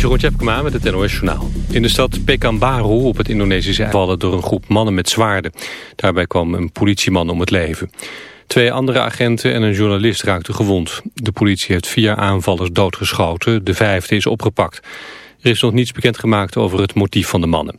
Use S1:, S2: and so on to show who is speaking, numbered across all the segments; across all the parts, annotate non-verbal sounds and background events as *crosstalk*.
S1: is Jeroen Tjepkema met het NOS Journaal. In de stad Pekanbaru op het Indonesische vallen door een groep mannen met zwaarden. Daarbij kwam een politieman om het leven. Twee andere agenten en een journalist raakten gewond. De politie heeft vier aanvallers doodgeschoten. De vijfde is opgepakt. Er is nog niets bekendgemaakt over het motief van de mannen.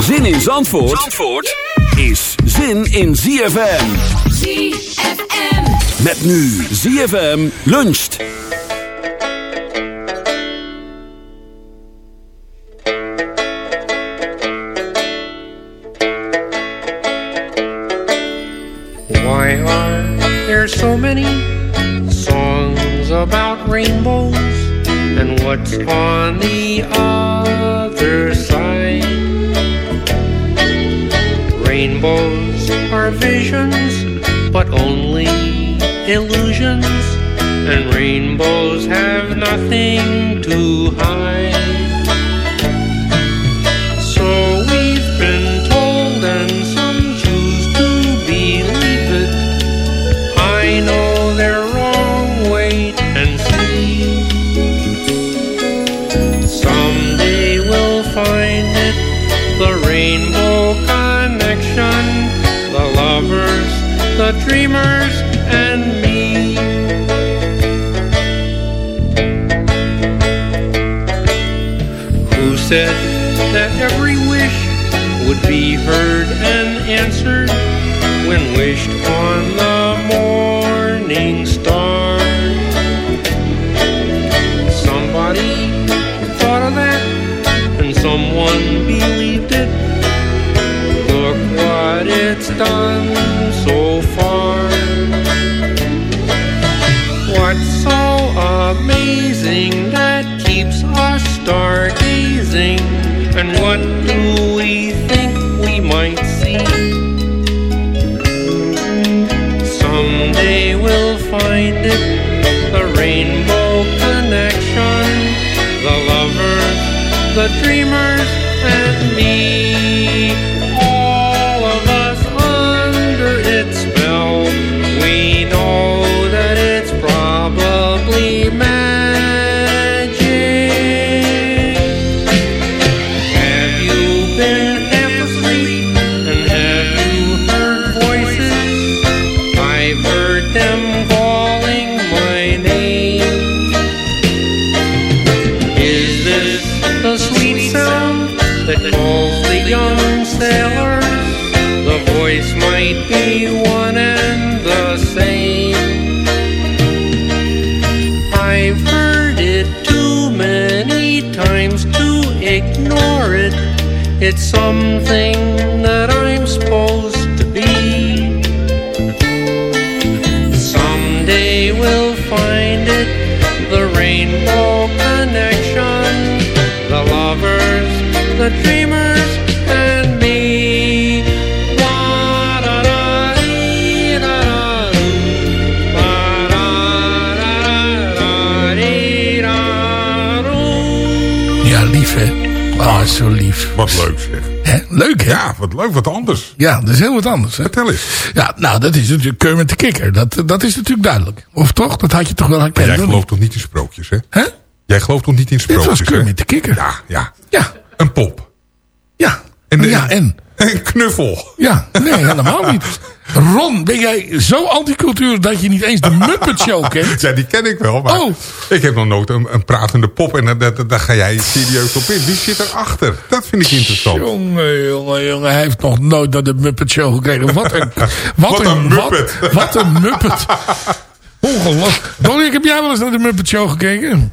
S2: Zin in Zandvoort, Zandvoort is zin in ZFM.
S3: ZFM.
S2: Met nu ZFM luncht.
S4: Why are there so many songs about rainbows? And what's on the other but only illusions. And rainbows have nothing to hide. The dreamers, and me. Who said that every wish would be heard and answered when wished on the morning star. Somebody thought of that, and someone believed it. Look what it's done amazing that keeps us stargazing? And what do we think we might see? Someday we'll find it, the rainbow connection, the lovers, the dreamers, something that I'm supposed to be. Someday we'll find it, the rainbow connection, the lovers, the dreamers, and me.
S5: Ja, lief hè. Ah, zo lief.
S6: Wat leuk zeg.
S5: Hè? Leuk hè?
S6: Ja, wat leuk, wat anders.
S5: Ja, dat is heel wat anders. Hè?
S6: Vertel eens.
S5: Ja, nou, dat is natuurlijk Kermit de Kikker. Dat, dat is natuurlijk duidelijk. Of toch? Dat had je toch wel
S6: Maar
S5: herkend.
S6: jij
S5: hoor.
S6: gelooft toch niet in sprookjes, hè?
S5: Hè?
S6: Jij gelooft toch niet in
S5: Dit
S6: sprookjes,
S5: was
S6: hè?
S5: Kermit de Kikker.
S6: Ja, ja.
S5: Ja,
S6: Een pop.
S5: ja.
S6: En
S5: ja, en? *laughs*
S6: Een knuffel.
S5: Ja, nee, helemaal niet. *laughs* Ron, ben jij zo anticultuur dat je niet eens de Muppet Show *laughs* kent?
S6: Ja, die ken ik wel, maar
S5: Oh.
S6: ik heb nog nooit een, een pratende pop en daar, daar, daar ga jij serieus op in. Wie zit erachter? Dat vind ik interessant.
S5: Jongen, jongen, jongen. Hij heeft nog nooit naar de Muppet Show gekregen. Wat een, *laughs* wat
S6: Wat een Muppet.
S5: Wat, *laughs* wat een Muppet. Ongelooflijk. Dolly, heb jij wel eens naar de Muppet Show gekeken?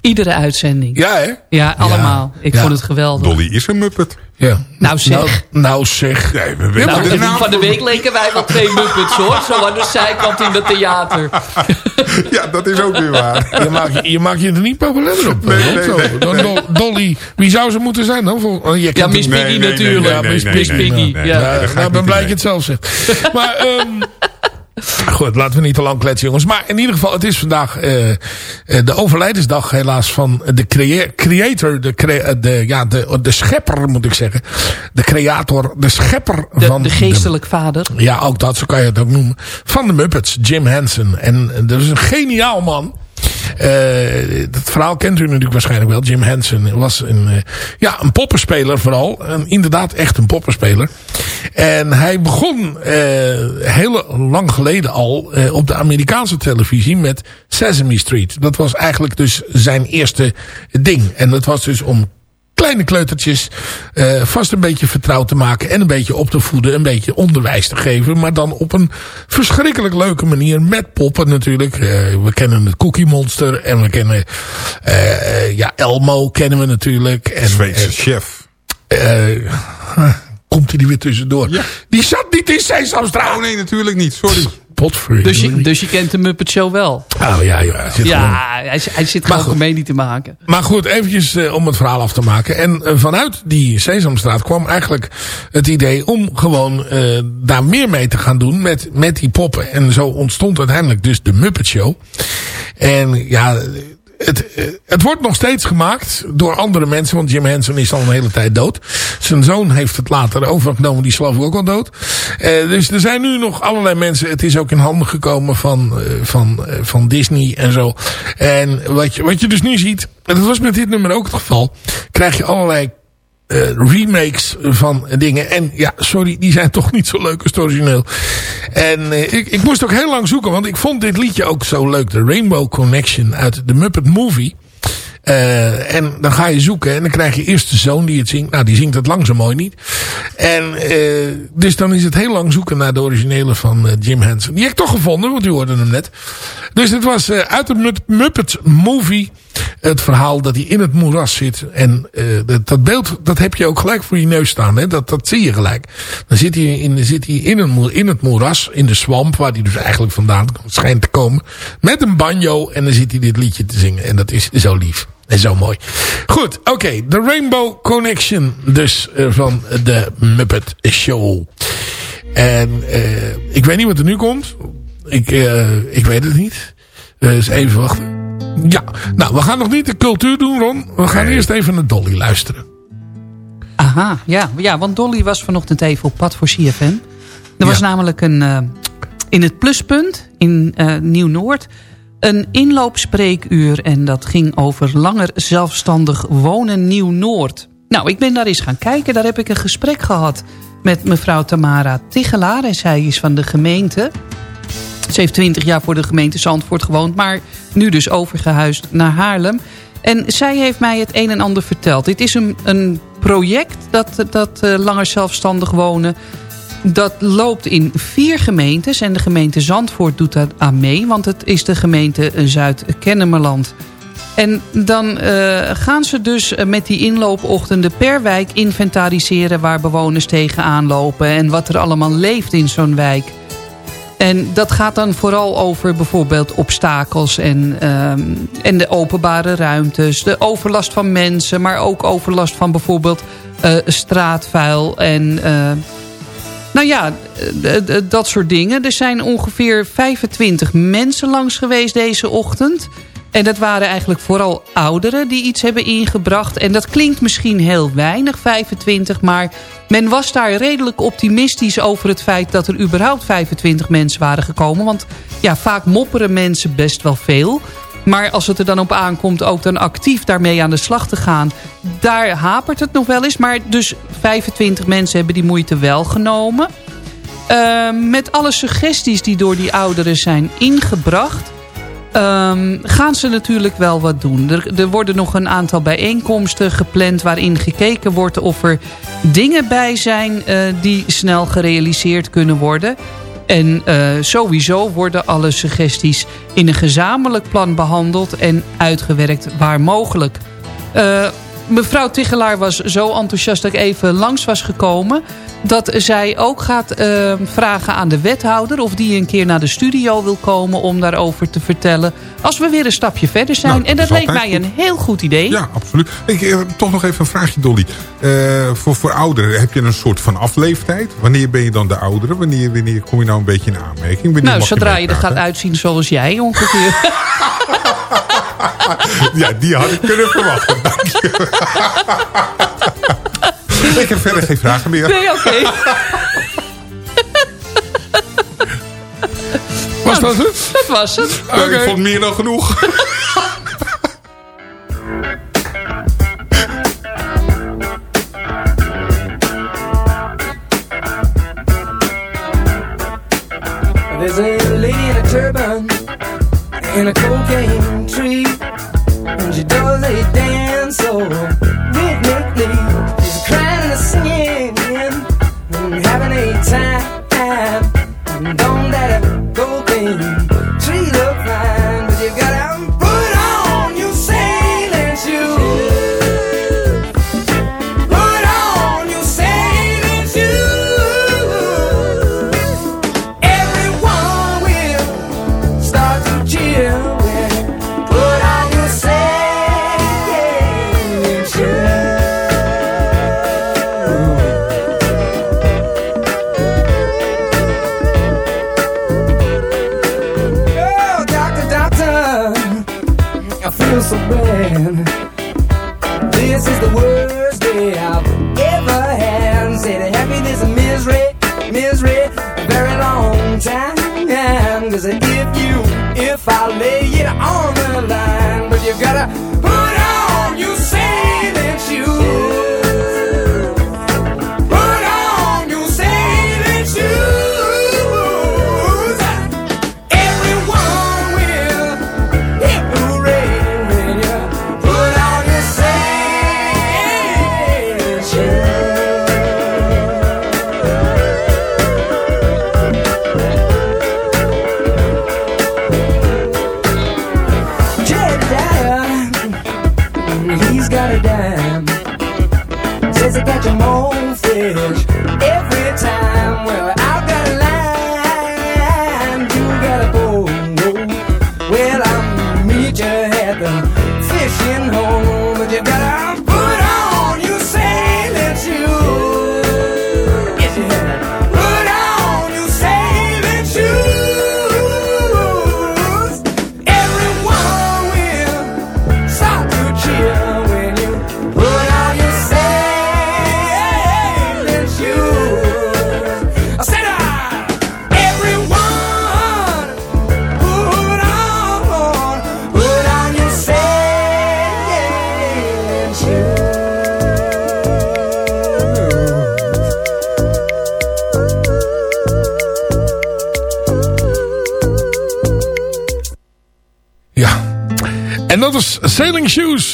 S7: Iedere uitzending.
S5: Ja, hè?
S7: Ja, allemaal. Ik
S5: Ja.
S7: vond het geweldig.
S6: Dolly is een muppet.
S5: Ja.
S7: Nou zeg.
S5: Nou, nou zeg.
S6: Nee, we weten
S7: Nou,
S6: de naam
S7: van de week leken wij wel twee Muppets hoor. Zo aan de zijkant in het theater. *laughs*
S6: Ja, dat is ook weer waar.
S5: Je maakt je, je, maakt je er niet populair op.
S6: Nee, nee, nee.
S5: Do- Dolly, wie zou ze moeten zijn dan? Voor, oh, je
S7: Ja, Miss Piggy natuurlijk. Ja, Miss Piggy. ja.
S5: nou, ben blij
S6: in
S5: dat je het zelf zegt. Maar, ehm goed, laten we niet te lang kletsen, jongens. Maar in ieder geval, het is vandaag eh, eh, de overlijdensdag helaas van de crea- creator, de, crea- eh, de, ja, de, de schepper moet ik zeggen. De creator, de schepper
S7: De,
S5: van...
S7: de geestelijk vader.
S5: ja, ook dat, zo kan je het ook noemen. Van de Muppets, Jim Henson. En dat is een geniaal man. Eh, dat verhaal kent u natuurlijk waarschijnlijk wel. Jim Henson was een, eh, ja, een poppenspeler vooral. En inderdaad echt een poppenspeler. En hij begon eh, heel lang geleden al op de Amerikaanse televisie met Sesame Street. Dat was eigenlijk dus zijn eerste ding. En dat was dus om kleine kleutertjes eh, vast een beetje vertrouwd te maken. En een beetje op te voeden. Een beetje onderwijs te geven. Maar dan op een verschrikkelijk leuke manier. Met poppen natuurlijk. Eh, we kennen het Cookie Monster. En we kennen... eh, eh, ja, Elmo kennen we natuurlijk. En,
S6: Zweedse chef. *laughs*
S5: komt hij er weer tussendoor.
S6: Ja.
S5: Die zat niet in Sesamstraat.
S6: Oh nee, natuurlijk niet. Sorry.
S7: Dus je, dus je kent de Muppet Show wel.
S5: Oh ja, joh. hij zit gewoon-
S7: Ja, hij, hij zit
S5: Maar
S7: gewoon comedie te maken.
S5: Maar goed, eventjes eh, om het verhaal af te maken. En eh, vanuit die Sesamstraat kwam eigenlijk het idee om gewoon eh, daar meer mee te gaan doen met, met die poppen. En zo ontstond uiteindelijk dus de Muppet Show. En ja, het, eh, het wordt nog steeds gemaakt door andere mensen. Want Jim Henson is al een hele tijd dood. Zijn zoon heeft het later overgenomen. Die is ook al dood. Eh, dus er zijn nu nog allerlei mensen. Het is ook in handen gekomen van, eh, van, van Disney en zo. En wat je, wat je dus nu ziet. En dat was met dit nummer ook het geval. Krijg je allerlei eh, remakes van dingen. En ja, sorry, die zijn toch niet zo leuk als het origineel. En eh, ik, ik moest ook heel lang zoeken, want ik vond dit liedje ook zo leuk. De Rainbow Connection uit de Muppet Movie. Eh, en dan ga je zoeken en dan krijg je eerst de zoon die het zingt. Nou, die zingt het lang zo mooi niet. En dus dan is het heel lang zoeken naar de originele van Jim Henson. Die heb ik toch gevonden, want u hoorde hem net. Dus het was uit de Mu- Muppet Movie het verhaal dat hij in het moeras zit. En eh, dat, dat beeld, dat heb je ook gelijk voor je neus staan. Hè? Dat, dat zie je gelijk. Dan zit hij, in, zit hij in, een, in het moeras, in de swamp, waar hij dus eigenlijk vandaan schijnt te komen. Met een banjo en dan zit hij dit liedje te zingen. En dat is zo lief. En zo mooi. Goed, oké. de Rainbow Connection dus eh, van de Muppet Show. En eh, ik weet niet wat er nu komt. Ik, ik weet het niet. Dus even wachten. Ja, nou, we gaan nog niet de cultuur doen, Ron. We gaan eerst even naar Dolly luisteren.
S8: Aha, ja, ja, want Dolly was vanochtend even op pad voor CFM. Er was namelijk een, eh, in het pluspunt in eh, Nieuw-Noord een inloopspreekuur. En dat ging over langer zelfstandig wonen Nieuw-Noord. Nou, ik ben daar eens gaan kijken. Daar heb ik een gesprek gehad met mevrouw Tamara Tigelaar. En zij is van de gemeente. Ze heeft 20 jaar voor de gemeente Zandvoort gewoond. Maar nu dus overgehuisd naar Haarlem. En zij heeft mij het een en ander verteld. Dit is een, een project, dat, dat eh, langer zelfstandig wonen. Dat loopt in vier gemeentes. En de gemeente Zandvoort doet daar aan mee. Want het is de gemeente Zuid-Kennemerland. En dan eh, gaan ze dus eh, met die inloopochtenden per wijk inventariseren... waar bewoners tegenaan lopen en wat er allemaal leeft in zo'n wijk. En dat gaat dan vooral over bijvoorbeeld obstakels en, ehm, en de openbare ruimtes. De overlast van mensen, maar ook overlast van bijvoorbeeld eh, straatvuil en... eh, nou ja, eh, dat soort dingen. Er zijn ongeveer 25 mensen langs geweest deze ochtend. En dat waren eigenlijk vooral ouderen die iets hebben ingebracht. En dat klinkt misschien heel weinig, 25. Maar men was daar redelijk optimistisch over het feit... dat er überhaupt 25 mensen waren gekomen. Want ja, vaak mopperen mensen best wel veel. Maar als het er dan op aankomt ook dan actief daarmee aan de slag te gaan... daar hapert het nog wel eens. Maar dus 25 mensen hebben die moeite wel genomen. Uh, met alle suggesties die door die ouderen zijn ingebracht... Um, gaan ze natuurlijk wel wat doen. Er, er, worden nog een aantal bijeenkomsten gepland... waarin gekeken wordt of er dingen bij zijn... Uh, die snel gerealiseerd kunnen worden. En uh, sowieso worden alle suggesties in een gezamenlijk plan behandeld... en uitgewerkt waar mogelijk. Uh, mevrouw Tigelaar was zo enthousiast dat ik even langs was gekomen... dat zij ook gaat uh, vragen aan de wethouder... of die een keer naar de studio wil komen om daarover te vertellen... als we weer een stapje verder zijn.
S6: Nou,
S8: en dat leek mij een heel goed idee.
S6: Ja, absoluut. Ik, eh, toch nog even een vraagje, Dolly. Uh, voor, voor ouderen, heb je een soort van afleeftijd? Wanneer ben je dan de oudere? Wanneer, wanneer kom je nou een beetje in aanmerking? Wanneer
S8: nou, zodra je, er
S6: meepraten?
S8: gaat uitzien zoals jij ongeveer. *laughs* *laughs*
S6: ja, die had ik kunnen verwachten. Dank je. *laughs* ik heb verder geen vragen meer.
S8: Nee, oké. Okay.
S5: Was dat het?
S8: Dat was het.
S6: Okay. Ik vond meer dan genoeg.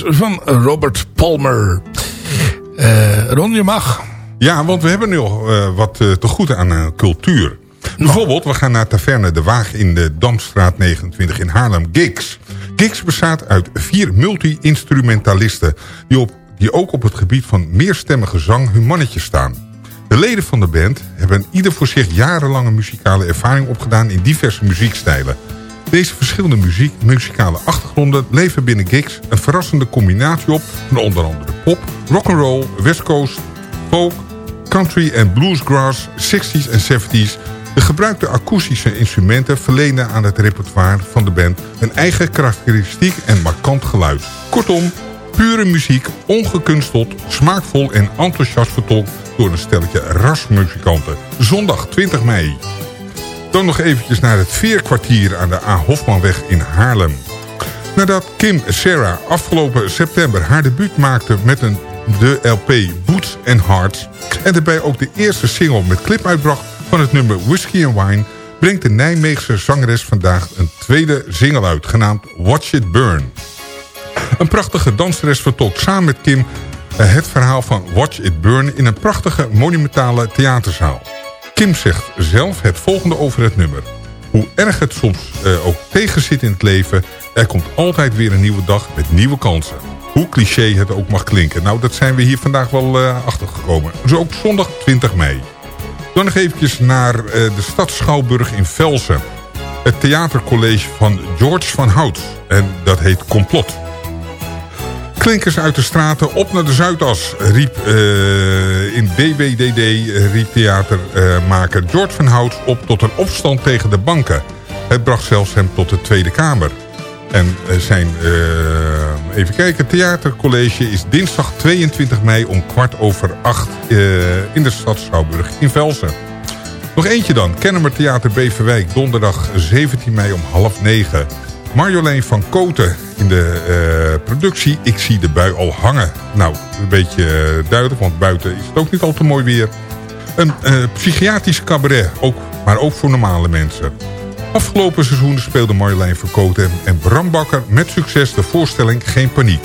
S5: Van Robert Palmer. Eh Ron, je mag.
S6: Ja, want we hebben nu al eh, wat eh, te goed aan cultuur. Bijvoorbeeld, we gaan naar Taverne de Waag in de Damstraat 29 in Haarlem. Gigs. Gigs bestaat uit vier multi-instrumentalisten... Die, op, die ook op het gebied van meerstemmige zang hun mannetje staan. De leden van de band hebben ieder voor zich jarenlange muzikale ervaring opgedaan... in diverse muziekstijlen. Deze verschillende muziek, muzikale achtergronden leveren binnen gigs een verrassende combinatie op van onder andere pop, rock'n'roll, west coast, folk, country en bluesgrass, 60s en 70s. De gebruikte akoestische instrumenten verlenen aan het repertoire van de band een eigen karakteristiek en markant geluid. Kortom, pure muziek, ongekunsteld, smaakvol en enthousiast vertolkt door een stelletje rasmuzikanten. Zondag 20 mei. Dan nog eventjes naar het Veerkwartier aan de A. Hofmanweg in Haarlem. Nadat Kim Sarah afgelopen september haar debuut maakte met een, de LP Boots and Hearts... en daarbij ook de eerste single met clip uitbracht van het nummer Whiskey and Wine... brengt de Nijmeegse zangeres vandaag een tweede single uit, genaamd Watch It Burn. Een prachtige danseres vertolkt samen met Kim eh, het verhaal van Watch It Burn... in een prachtige monumentale theaterzaal. Kim zegt zelf het volgende over het nummer. Hoe erg het soms eh, ook tegenzit in het leven... er komt altijd weer een nieuwe dag met nieuwe kansen. Hoe cliché het ook mag klinken. Nou, dat zijn we hier vandaag wel eh, achtergekomen. Zo ook zondag 20 mei. Dan nog eventjes naar eh, de stad Schouwburg in Velsen. Het theatercollege van George van Hout. En dat heet Complot. Klinkers uit de straten op naar de Zuidas, riep uh, in DWDD riep theatermaker George van Hout op tot een opstand tegen de banken. Het bracht zelfs hem tot de Tweede Kamer. En uh, zijn, uh, even kijken, theatercollege is dinsdag 22 mei om kwart over acht in de stad Schouwburg in Velsen. Nog eentje dan, Kennemer Theater Beverwijk, donderdag 17 mei om half negen. Marjolein van Koten in de uh, productie. Ik zie de bui al hangen. Nou, een beetje uh, duidelijk, want buiten is het ook niet al te mooi weer. Een uh, psychiatrisch cabaret, ook, maar ook voor normale mensen. Afgelopen seizoen speelde Marjolein van Koten en Bram Bakker met succes de voorstelling Geen Paniek.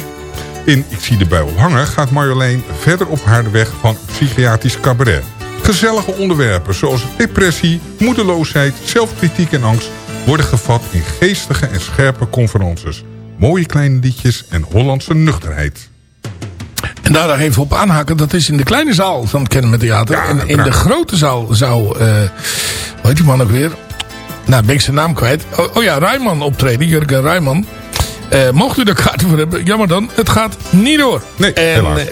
S6: In Ik zie de bui al hangen gaat Marjolein verder op haar weg van psychiatrisch cabaret. Gezellige onderwerpen zoals depressie, moedeloosheid, zelfkritiek en angst worden gevat in geestige en scherpe conferences. Mooie kleine liedjes en Hollandse nuchterheid.
S5: En daar nog even op aanhaken. Dat is in de kleine zaal van het Kennemer Theater.
S6: Ja,
S5: en in de grote zaal zou... eh hoe heet die man ook weer? Nou, ben ik zijn naam kwijt. Oh, oh ja, Rijman optreden. Jurgen Rijman. Eh, mocht u er kaarten voor hebben, jammer dan, het gaat niet door.
S6: Nee,
S5: en eh,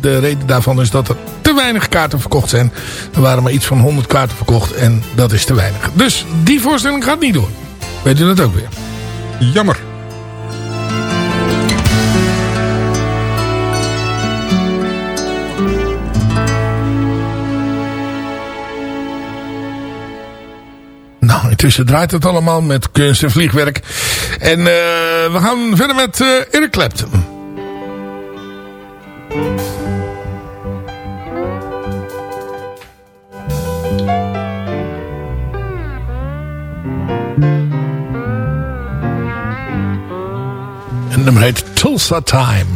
S5: de reden daarvan is dat er te weinig kaarten verkocht zijn. Er waren maar iets van 100 kaarten verkocht en dat is te weinig. Dus die voorstelling gaat niet door. Weet u dat ook weer?
S6: Jammer.
S5: Nou, intussen draait het allemaal met kunst en vliegwerk. En eh, we gaan verder met eh Eric Clapton. Nummer heet Tulsa Time.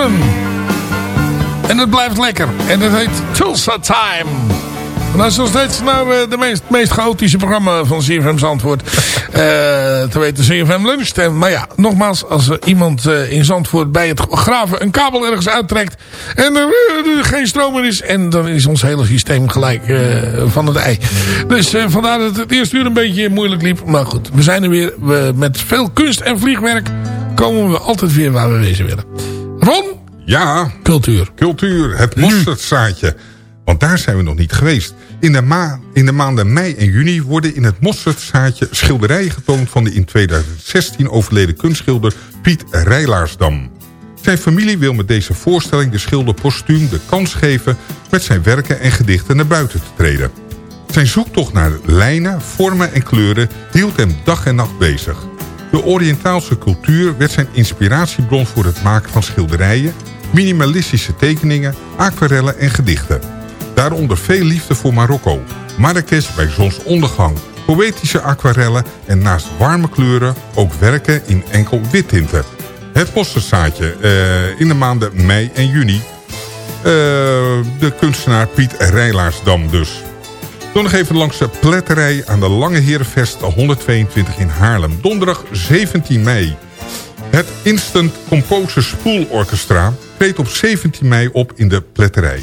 S5: En het blijft lekker. En het heet Tulsa Time. Dat is nog steeds nou, eh, de meest, meest chaotische programma van CFM Zandvoort. Eh te weten CFM Lunch. Maar ja, nogmaals, als er iemand eh, in Zandvoort bij het graven een kabel ergens uittrekt. En er geen stroom meer is. En dan is ons hele systeem gelijk van het ei. Dus vandaar dat het eerste uur een beetje moeilijk liep. Maar goed, we zijn er weer. We, met veel kunst en vliegwerk komen we altijd weer waar we wezen willen. Ron?
S6: Ja.
S5: Cultuur.
S6: Cultuur. Het mosterdzaadje. Want daar zijn we nog niet geweest. In de, ma in de maanden mei en juni worden in het mosterdzaadje schilderijen getoond... van de in 2016 overleden kunstschilder Piet Rijlaarsdam. Zijn familie wil met deze voorstelling de schilder postuum de kans geven... met zijn werken en gedichten naar buiten te treden. Zijn zoektocht naar lijnen, vormen en kleuren hield hem dag en nacht bezig. De Oriëntaalse cultuur werd zijn inspiratiebron voor het maken van schilderijen... minimalistische tekeningen, aquarellen en gedichten. Daaronder veel liefde voor Marokko, Marrakesh bij zonsondergang... poëtische aquarellen en naast warme kleuren ook werken in enkel wittinten. Het posterzaadje eh, in de maanden mei en juni. Eh, de kunstenaar Piet Rijlaarsdam dus. Dan nog even langs de pletterij aan de Lange Herenvest 122 in Haarlem. Donderdag 17 mei. Het Instant Composer Spool Orchestra treedt op 17 mei op in de pletterij.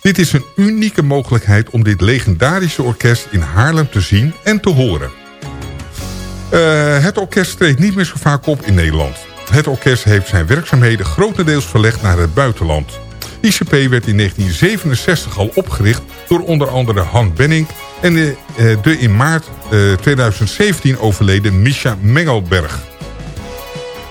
S6: Dit is een unieke mogelijkheid om dit legendarische orkest in Haarlem te zien en te horen. Eh, het orkest treedt niet meer zo vaak op in Nederland. Het orkest heeft zijn werkzaamheden grotendeels verlegd naar het buitenland. ICP werd in 1967 al opgericht door onder andere Han Benning... en de, eh, de in maart eh, 2017 overleden Misha Mengelberg.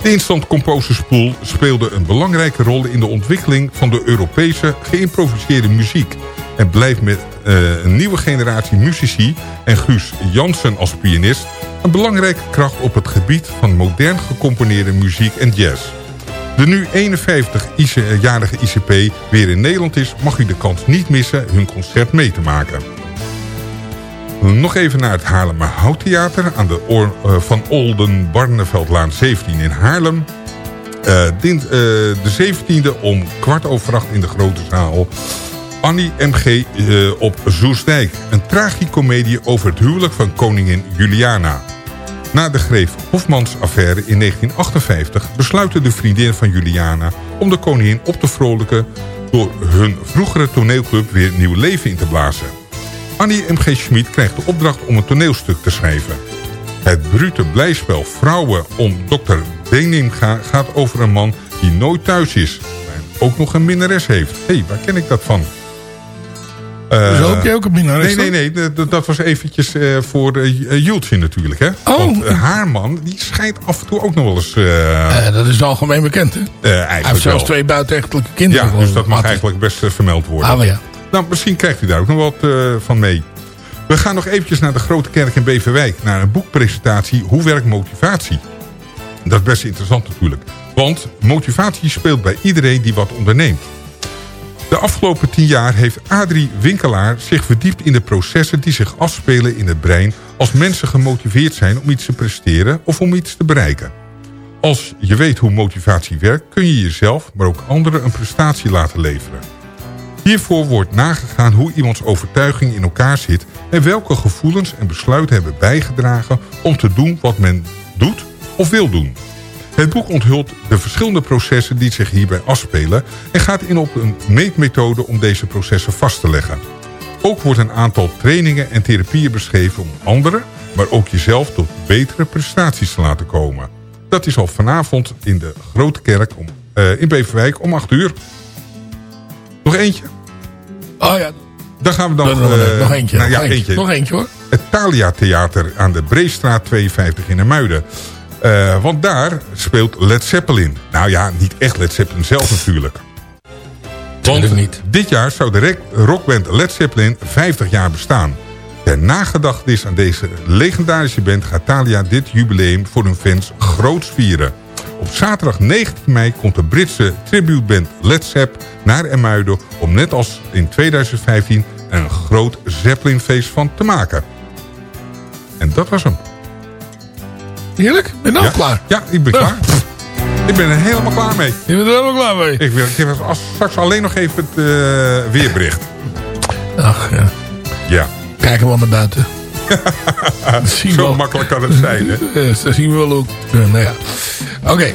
S6: De Instant Composers Pool speelde een belangrijke rol in de ontwikkeling van de Europese geïmproviseerde muziek. En blijft met eh, een nieuwe generatie muzici en Guus Jansen als pianist een belangrijke kracht op het gebied van modern gecomponeerde muziek en jazz. De nu 51-jarige ICP weer in Nederland is, mag u de kans niet missen hun concert mee te maken. Nog even naar het Haarlemmer Houttheater aan de Oor- eh, Van Olden Barneveldlaan 17 in Haarlem. Eh, dient, eh, de 17e om kwart over acht in de grote zaal. Annie M.G. eh, op Zoesdijk. Een tragicomedie over het huwelijk van koningin Juliana. Na de Greef Hofmans-affaire in 1958 besluiten de vriendinnen van Juliana... om de koningin op te vrolijken door hun vroegere toneelclub weer nieuw leven in te blazen. Annie M.G. Schmid krijgt de opdracht om een toneelstuk te schrijven. Het brute blijspel Vrouwen om Dr. Deninga gaat over een man die nooit thuis is. En ook nog een minnares heeft. Hé, hey, waar ken ik dat van? Eh,
S5: Dus ook jij ook een
S6: Nee, nee, nee. dat- Dat was eventjes eh, voor uh, Jultje natuurlijk, hè?
S5: Oh.
S6: Want eh, haar man, die schijnt af en toe ook nog wel eens... eh,
S5: Eh, dat is algemeen bekend, hè?
S6: eh,
S5: Hij heeft zelfs
S6: wel.
S5: twee buitenechtelijke kinderen.
S6: Ja, dus dat mag eigenlijk best eh, vermeld worden.
S5: Ah, ja.
S6: Nou, misschien krijgt u daar ook nog wat eh, van mee. We gaan nog eventjes naar de Grote Kerk in Beverwijk... naar een boekpresentatie Hoe werkt motivatie? Dat is best interessant natuurlijk. Want motivatie speelt bij iedereen die wat onderneemt. De afgelopen tien jaar heeft Adrie Winkelaar zich verdiept in de processen die zich afspelen in het brein als mensen gemotiveerd zijn om iets te presteren of om iets te bereiken. Als je weet hoe motivatie werkt kun je jezelf, maar ook anderen een prestatie laten leveren. Hiervoor wordt nagegaan hoe iemands overtuiging in elkaar zit... en welke gevoelens en besluiten hebben bijgedragen om te doen wat men doet of wil doen. Het boek onthult de verschillende processen die zich hierbij afspelen... en gaat in op een meetmethode om deze processen vast te leggen. Ook wordt een aantal trainingen en therapieën beschreven om anderen... maar ook jezelf tot betere prestaties te laten komen. Dat is al vanavond in de Grote Kerk om, eh, in Beverwijk om 8 uur. Nog eentje?
S5: Oh ja.
S6: Dan gaan we dan...
S5: Nog,
S6: eh,
S5: nog eentje.
S6: nou ja,
S5: nog eentje. Nog eentje, hoor.
S6: Het Thalia Theater aan de Breestraat 52 in Hermuiden. Eh, want daar speelt Led Zeppelin. Nou ja, niet echt Led Zeppelin zelf natuurlijk. Want
S5: niet.
S6: dit jaar zou de rockband Led Zeppelin 50 jaar bestaan. Ter nagedachtenis aan deze legendarische band gaat Thalia dit jubileum voor hun fans groots vieren. Op zaterdag 19 mei komt de Britse tributeband Led Zepp naar Ermuiden... om net als in 2015 er een groot Zeppelin-feest van te maken. En dat was hem.
S5: Heerlijk. Ben je nou
S6: ja.
S5: klaar?
S6: Ja, ik ben klaar. Ik ben er helemaal klaar mee.
S9: Je bent er helemaal klaar mee?
S6: Ik wil als- straks alleen nog even het eh, weerbericht.
S9: Ach, ja.
S6: Ja.
S9: Kijken we wel naar buiten. *laughs*
S6: Zo
S9: wel.
S6: makkelijk kan het zijn, hè?
S9: Dat zien we wel ook. Nou ja. Oké.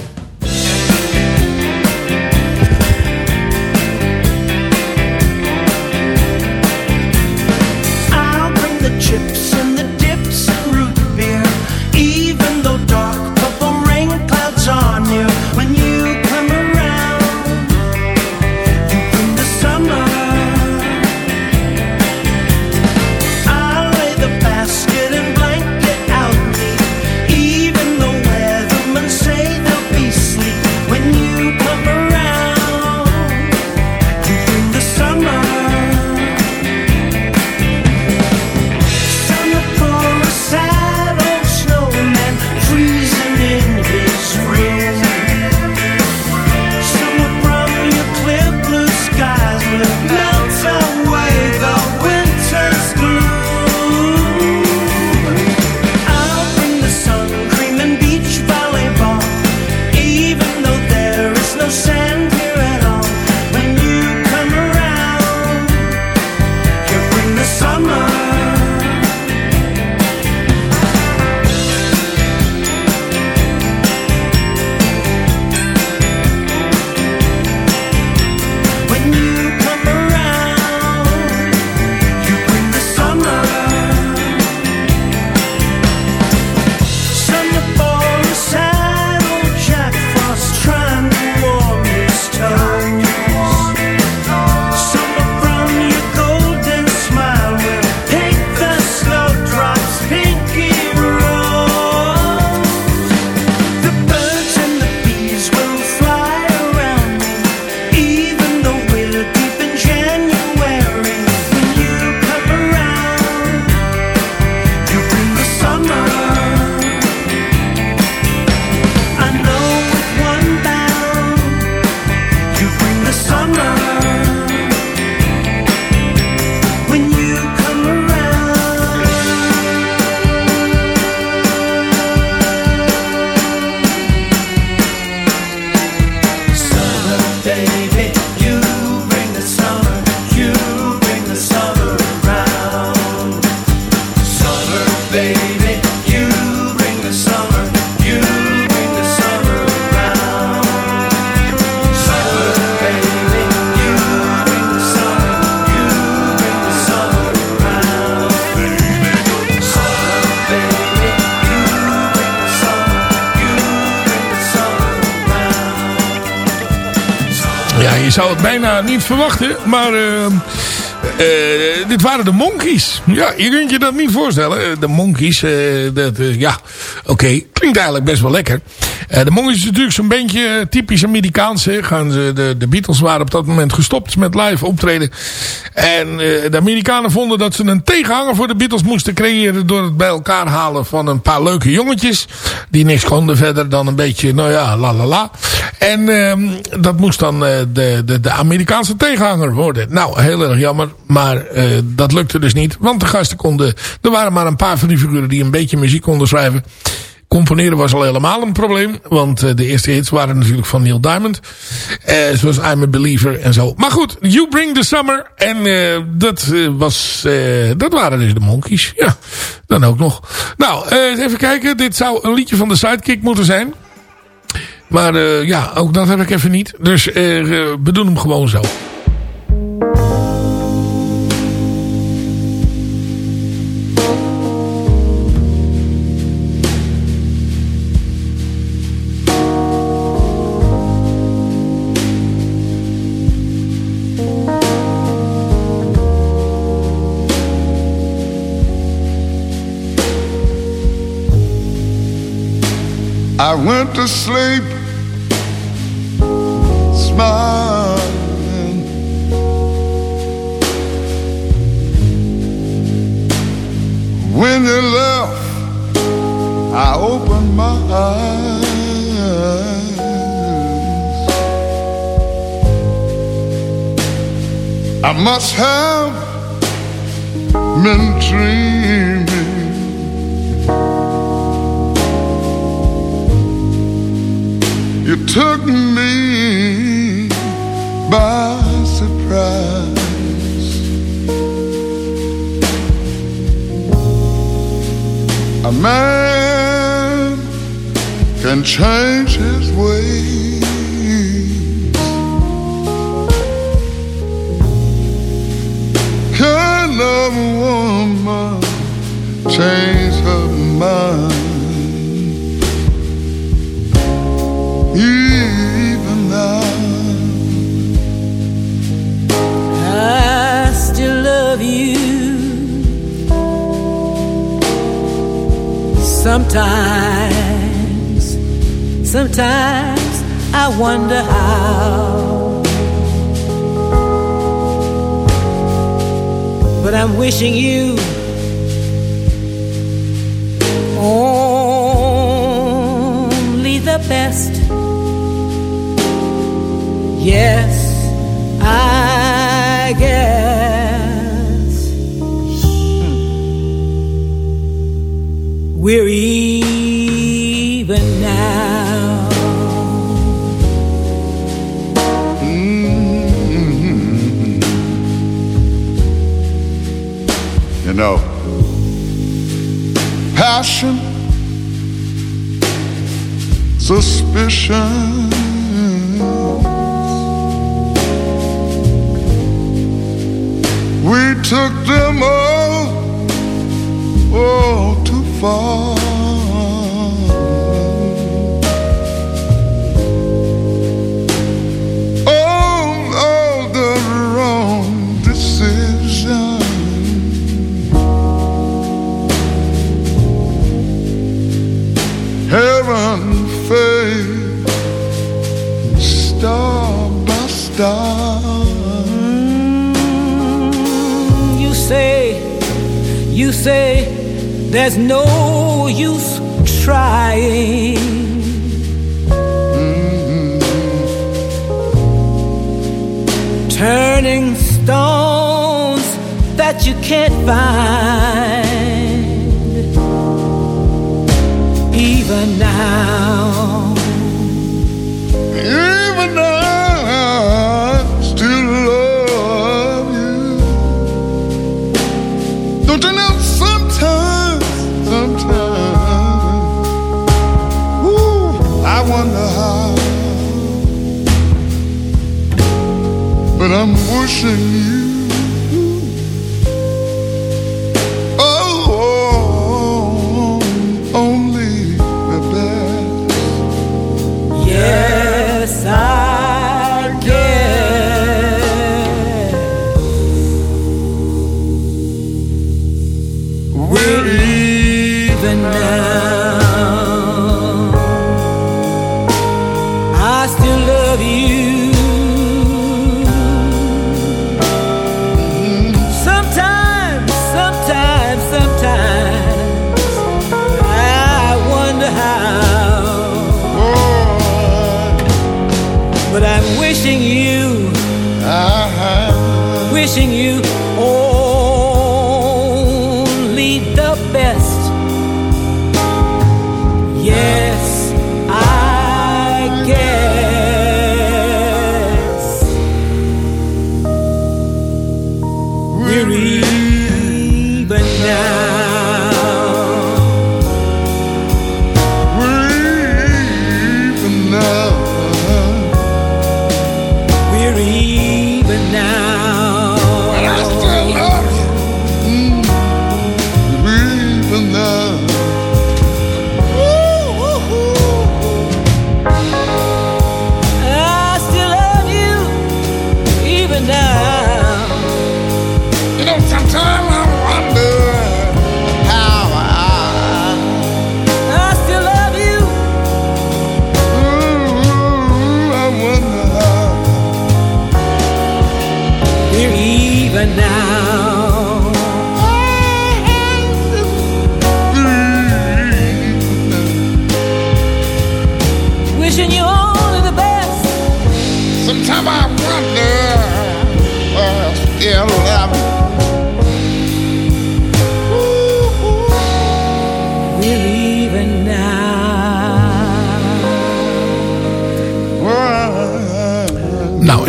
S9: Je zou het bijna niet verwachten, maar eh, eh, dit waren de Monkeys. Ja, je kunt je dat niet voorstellen. Eh, De Monkeys, dat, ja, oké, klinkt eigenlijk best wel lekker. Eh, de Monkeys is natuurlijk zo'n bandje eh, typisch Amerikaans. hè. Gaan ze, de, de Beatles waren op dat moment gestopt met live optreden. En eh, de Amerikanen vonden dat ze een tegenhanger voor de Beatles moesten creëren... door het bij elkaar halen van een paar leuke jongetjes... die niks konden verder dan een beetje, nou ja, la la la. En ehm, dat moest dan de, de, de Amerikaanse tegenhanger worden. Nou, heel erg jammer, maar dat lukte dus niet. Want de gasten konden... Er waren maar een paar van die figuren die een beetje muziek konden schrijven. Componeren was al helemaal een probleem. Want eh, de eerste hits waren natuurlijk van Neil Diamond. Eh, zoals I'm a Believer en zo. Maar goed, You Bring the Summer. En eh, dat, eh, was, dat waren dus de Monkeys. Ja, dan ook nog. Nou, even kijken. Dit zou een liedje van de Sidekick moeten zijn. Maar ja, ook dat heb ik even niet. Dus we doen hem gewoon zo.
S10: I went to sleep smiling. When you left, I opened my eyes. I must have been dreaming.
S11: You took me by surprise. A man can change his ways. Can a woman change her mind?
S12: I still love you. Sometimes, sometimes I wonder how. But I'm wishing you only the best. Yes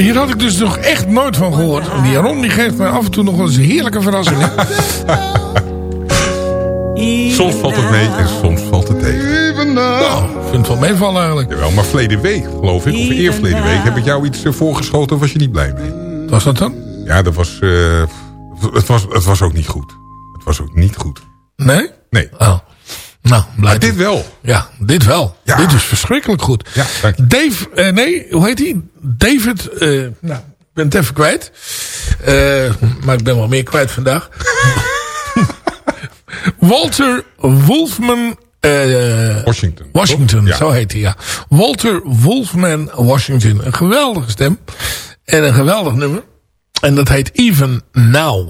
S5: hier had ik dus nog echt nooit van gehoord. En die Ron die geeft mij af en toe nog eens heerlijke verrassingen. *laughs*
S6: Soms valt het mee en soms valt het tegen.
S5: Nou, ik vind het wel meevallen eigenlijk.
S6: Jawel, maar verleden week, geloof ik, of eerverleden week... heb ik jou iets eh, voorgeschoten, was je niet blij mee.
S5: Was dat dan?
S6: Ja, dat was, eh, het was... Het was ook niet goed. Het was ook niet goed.
S5: Nee?
S6: Nee.
S5: Oh. Nou,
S6: Maar dit wel.
S5: Ja, dit wel.
S6: Ja.
S5: Dit is verschrikkelijk goed.
S6: Ja.
S5: Dave, eh, nee, hoe heet hij? David, eh, nou, ik ben het even kwijt. Eh, maar ik ben wel meer kwijt vandaag. *laughs* Walter Wolfman eh,
S6: Washington.
S5: Washington,
S6: Ja.
S5: zo heet hij, ja. Walter Wolfman Washington. Een geweldige stem. En een geweldig nummer. En dat heet Even Now.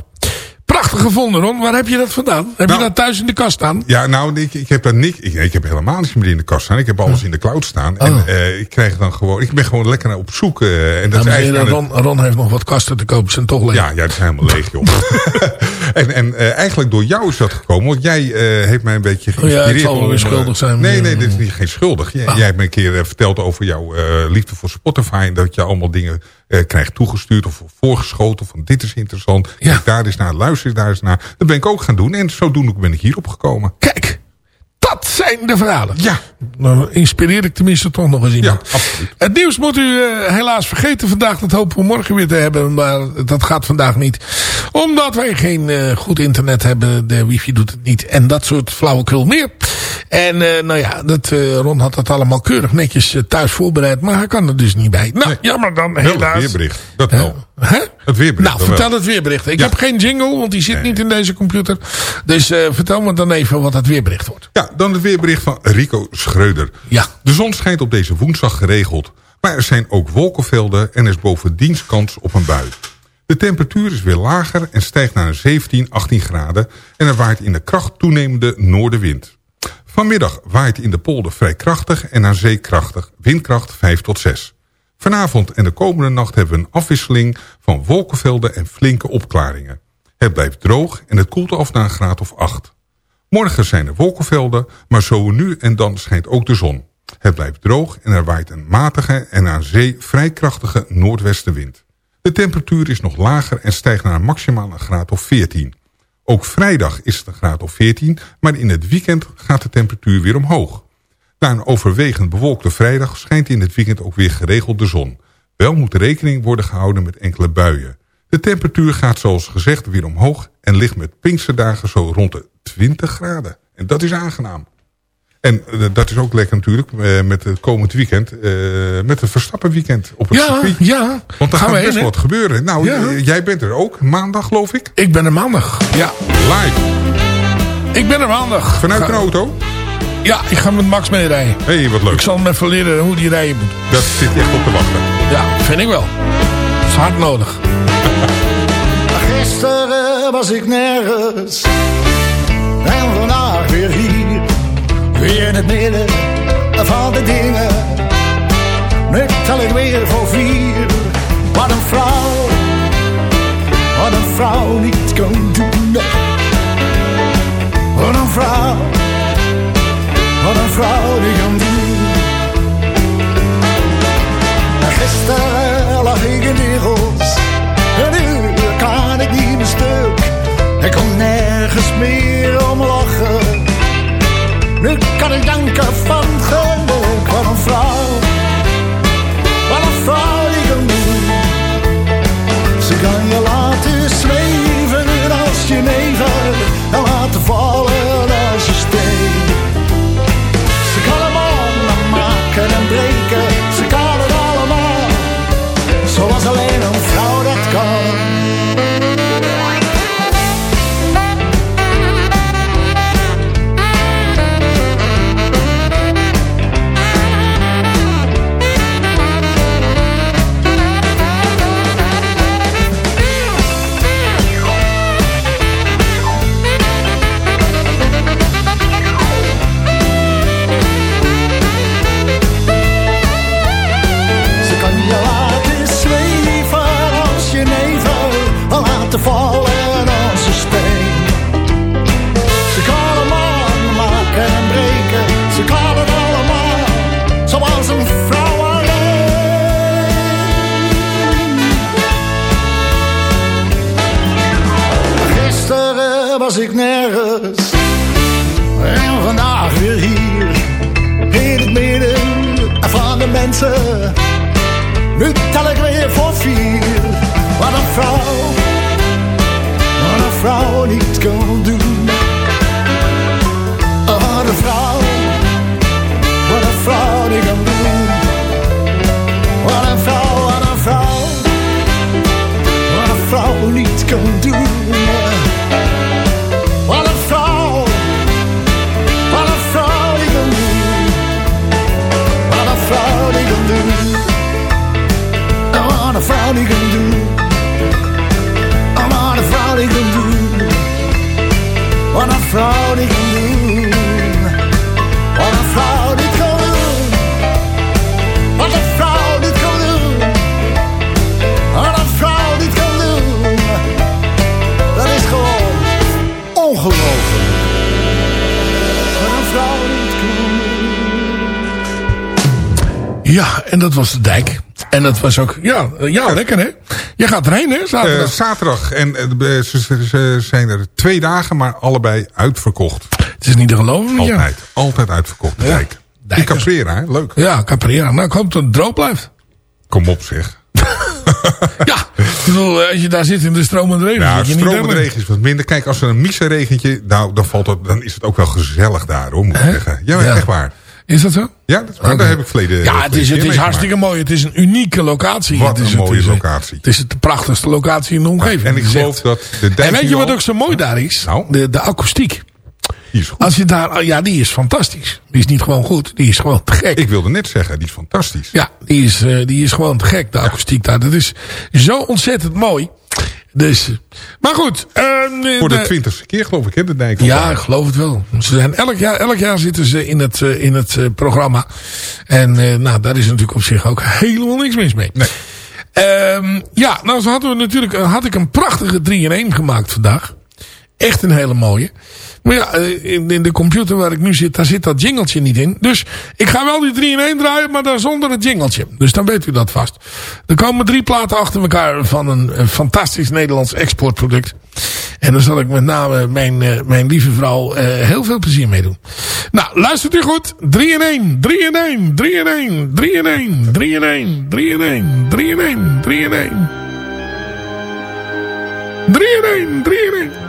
S5: Gevonden, Ron. Waar heb je dat vandaan? Heb
S6: Nou.
S5: je dat thuis in de kast staan?
S6: Ja, nou, ik, ik heb daar niks. Ik, ik heb helemaal niets meer in de kast staan. Ik heb alles in de cloud staan. En
S5: Oh.
S6: eh, ik krijg dan gewoon. Ik ben gewoon lekker naar op zoek. eh, en dat is aan het-
S5: Ron, Ron heeft nog wat kasten te kopen. Zijn toch leeg.
S6: Ja, ja, het is helemaal leeg, joh. *laughs* en en eh, eigenlijk door jou is dat gekomen. Want jij heeft mij een beetje
S5: Oh ja,
S6: geïnspireerd.
S5: het zal wel weer schuldig zijn.
S6: Nee, nee, dit is niet, geen schuldig. Jij,
S5: Ah.
S6: jij hebt me een keer verteld over jouw liefde voor Spotify. En dat je allemaal dingen eh, krijgt toegestuurd of voorgeschoten. Van dit is interessant.
S5: Ja.
S6: Kijk daar eens naar, luister daar eens naar. Dat ben ik ook gaan doen. En zodoende ben ik hierop gekomen.
S5: Kijk, dat zijn de verhalen.
S6: Ja.
S5: Nou, inspireer ik tenminste toch nog eens iemand.
S6: Ja, absoluut.
S5: Het nieuws moet u eh, helaas vergeten vandaag. Dat hopen we morgen weer te hebben. Maar dat gaat vandaag niet. Omdat wij geen eh, goed internet hebben. De wifi doet het niet. En dat soort flauwekul meer. En eh, nou ja, dat, eh, Ron had dat allemaal keurig netjes eh, thuis voorbereid. Maar hij kan er dus niet bij. Nou,
S6: Nee.
S5: jammer dan
S6: Wel
S5: helaas.
S6: het weerbericht. Dat wel.
S5: Hè?
S6: Het weerbericht.
S5: Nou, vertel
S6: wel.
S5: het weerbericht. Ik
S6: Ja.
S5: heb geen jingle, want die zit niet in deze computer. Dus vertel me dan even wat het weerbericht wordt.
S6: Ja, dan het weerbericht van Rico Schreuder.
S5: Ja.
S6: De zon schijnt op deze woensdag geregeld. Maar er zijn ook wolkenvelden en er is bovendien kans op een bui. De temperatuur is weer lager en stijgt naar een 17, 18 graden... en er waait in de kracht toenemende noordenwind. Vanmiddag waait in de polder vrij krachtig en aan zee krachtig, windkracht 5 tot 6. Vanavond en de komende nacht hebben we een afwisseling van wolkenvelden en flinke opklaringen. Het blijft droog en het koelt af naar een graad of 8. Morgen zijn er wolkenvelden, maar zo nu en dan schijnt ook de zon. Het blijft droog en er waait een matige en aan zee vrij krachtige noordwestenwind. De temperatuur is nog lager en stijgt naar maximaal een graad of 14. Ook vrijdag is het een graad of 14, maar in het weekend gaat de temperatuur weer omhoog. Na een overwegend bewolkte vrijdag schijnt in het weekend ook weer geregeld de zon. Wel moet rekening worden gehouden met enkele buien. De temperatuur gaat zoals gezegd weer omhoog en ligt met Pinksterdagen zo rond de 20 graden. En dat is aangenaam. En eh, dat is ook lekker natuurlijk eh, met het komend weekend. eh, met het Verstappen weekend op het
S5: Ja,
S6: circuit.
S5: ja.
S6: Want er
S5: Gaan
S6: gaat
S5: we
S6: best wat gebeuren. Nou,
S5: Ja.
S6: jij bent er ook. Maandag geloof ik.
S5: Ik ben er maandag. Ja,
S6: Live.
S5: ik ben er maandag.
S6: Vanuit
S5: Ga-
S6: een auto.
S5: Ja, ik ga met Max mee rijden.
S6: Hé, hey, wat leuk.
S5: Ik zal hem even leren hoe die rijden moet.
S6: Dat zit echt op te wachten.
S5: Ja, vind ik wel. Dat is hard nodig.
S11: Gisteren was ik nergens en vandaag weer hier. Weer in het midden van de dingen. Nu tel ik weer voor vier. Wat een vrouw niet kan doen. Wat een vrouw niet kan doen. Wat een vrouw niet kan doen. Wat een vrouw niet kan doen. Dat is gewoon ongelooflijk. Vrouw
S5: Ja, en dat was de dijk. En dat was ook, ja, ja lekker hè. Je gaat erheen hè, zaterdag.
S6: Eh, zaterdag. En eh, ze, ze- ze zijn er twee dagen, maar allebei uitverkocht.
S5: Het is niet te geloven. ja.
S6: Altijd. Altijd uitverkocht.
S5: Ja.
S6: Kijk. In Caprera, hè? leuk.
S5: Ja, Caprera. Nou, ik hoop dat het droog blijft.
S6: Kom op zeg. *laughs*
S5: Ik bedoel, eh, als je daar zit in de stromende regen.
S6: Ja,
S5: niet
S6: stromende regen is wat minder. Kijk, als er een regentje, nou, dan, valt het, dan is het ook wel gezellig daar, hoor, moet ik zeggen. Ja,
S5: Ja.
S6: echt waar.
S5: Is dat zo?
S6: Ja, dat. Daar heb ik verleden
S5: Ja, het is, het is hartstikke mooi. Het is een unieke locatie.
S6: Wat
S5: het is,
S6: een
S5: het
S6: mooie
S5: is,
S6: locatie.
S5: Het is de prachtigste locatie in de omgeving.
S6: En ik geloof dat de
S5: En weet je wat ook zo mooi daar is?
S6: Nou?
S5: De, de akoestiek.
S6: Die is goed.
S5: Als je daar, ja, die is fantastisch. Die is niet gewoon goed, die is gewoon te gek.
S6: Ik wilde net zeggen, die is fantastisch.
S5: Ja, die is, eh, die is gewoon te gek, de akoestiek daar. Dat is zo ontzettend mooi. Dus, eh, maar goed. eh,
S6: Voor de
S5: de-
S6: twintigste keer geloof ik, hè, de dijk.
S5: Ja, ik geloof het wel. Ze zijn elk, jaar, elk jaar zitten ze in het, eh, in het eh, programma. En eh, nou, daar is natuurlijk op zich ook helemaal niks mis mee.
S6: Nee.
S5: Ehm, ja, nou zo hadden we natuurlijk, eh, had ik een prachtige 3-in-1 gemaakt vandaag. Echt een hele mooie. Maar ja, eh, in, in de computer waar ik nu zit, daar zit dat jingeltje niet in. Dus ik ga wel die 3-in-1 draaien, maar dan zonder het jingeltje. Dus dan weet u dat vast. Er komen drie platen achter elkaar van een, een fantastisch Nederlands exportproduct. En daar zal ik met name mijn, eh, mijn lieve vrouw eh, heel veel plezier mee doen. Nou, luistert u goed. 3 in 1, 3 in 1, 3 in 1, 3 in 1, 3 in 1, 3 in 1, 3 in 1, 3 in 1. 3 in 1, 3 in 1.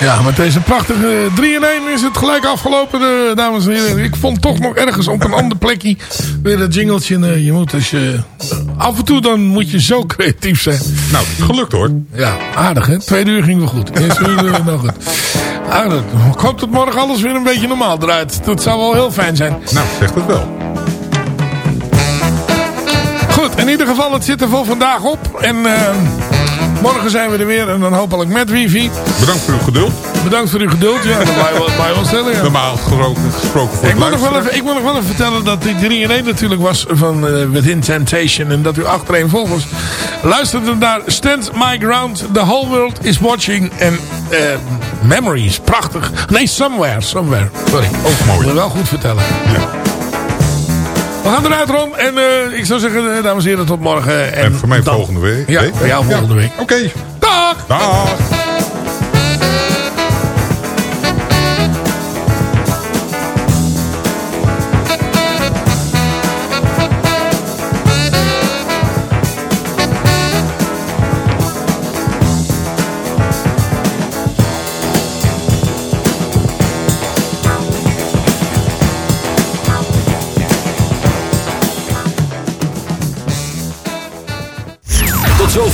S5: Ja, met deze prachtige 3 in 1 is het gelijk afgelopen, eh, dames en heren. Ik vond toch nog ergens op een ander plekje weer dat jingeltje. eh, je moet als je... af en toe dan moet je zo creatief zijn.
S6: Nou, gelukt hoor.
S5: Ja, aardig hè. Tweede uur ging wel goed. Eerste uur eh, nou goed. Aardig. Ik hoop dat morgen alles weer een beetje normaal draait. Dat zou wel heel fijn zijn.
S6: Nou, zegt het wel.
S5: Goed, in ieder geval, het zit er voor vandaag op. En morgen zijn we er weer. En dan hopelijk met wifi.
S6: Bedankt voor uw geduld.
S5: Bedankt voor uw geduld. Ja, dat bij ons stellen. Ja.
S6: Normaal gesproken, voor
S5: Ik moet, nog wel even, ik moet nog wel even vertellen dat die 3 in 1 natuurlijk was van eh, Within Temptation. En dat u achterin volgens luisterde naar Stand My Ground. The Whole World is Watching. En eh, Memories. Prachtig. Nee, Somewhere. Somewhere. Sorry.
S6: Ook mooi.
S5: Ik moet wel goed vertellen. We gaan eruit, Ron. En eh, ik zou zeggen, eh, dames en heren, tot morgen. En,
S6: En voor mij
S5: dan-
S6: volgende week.
S5: Ja, voor jou volgende week.
S6: Oké.
S5: Dag!
S6: Dag!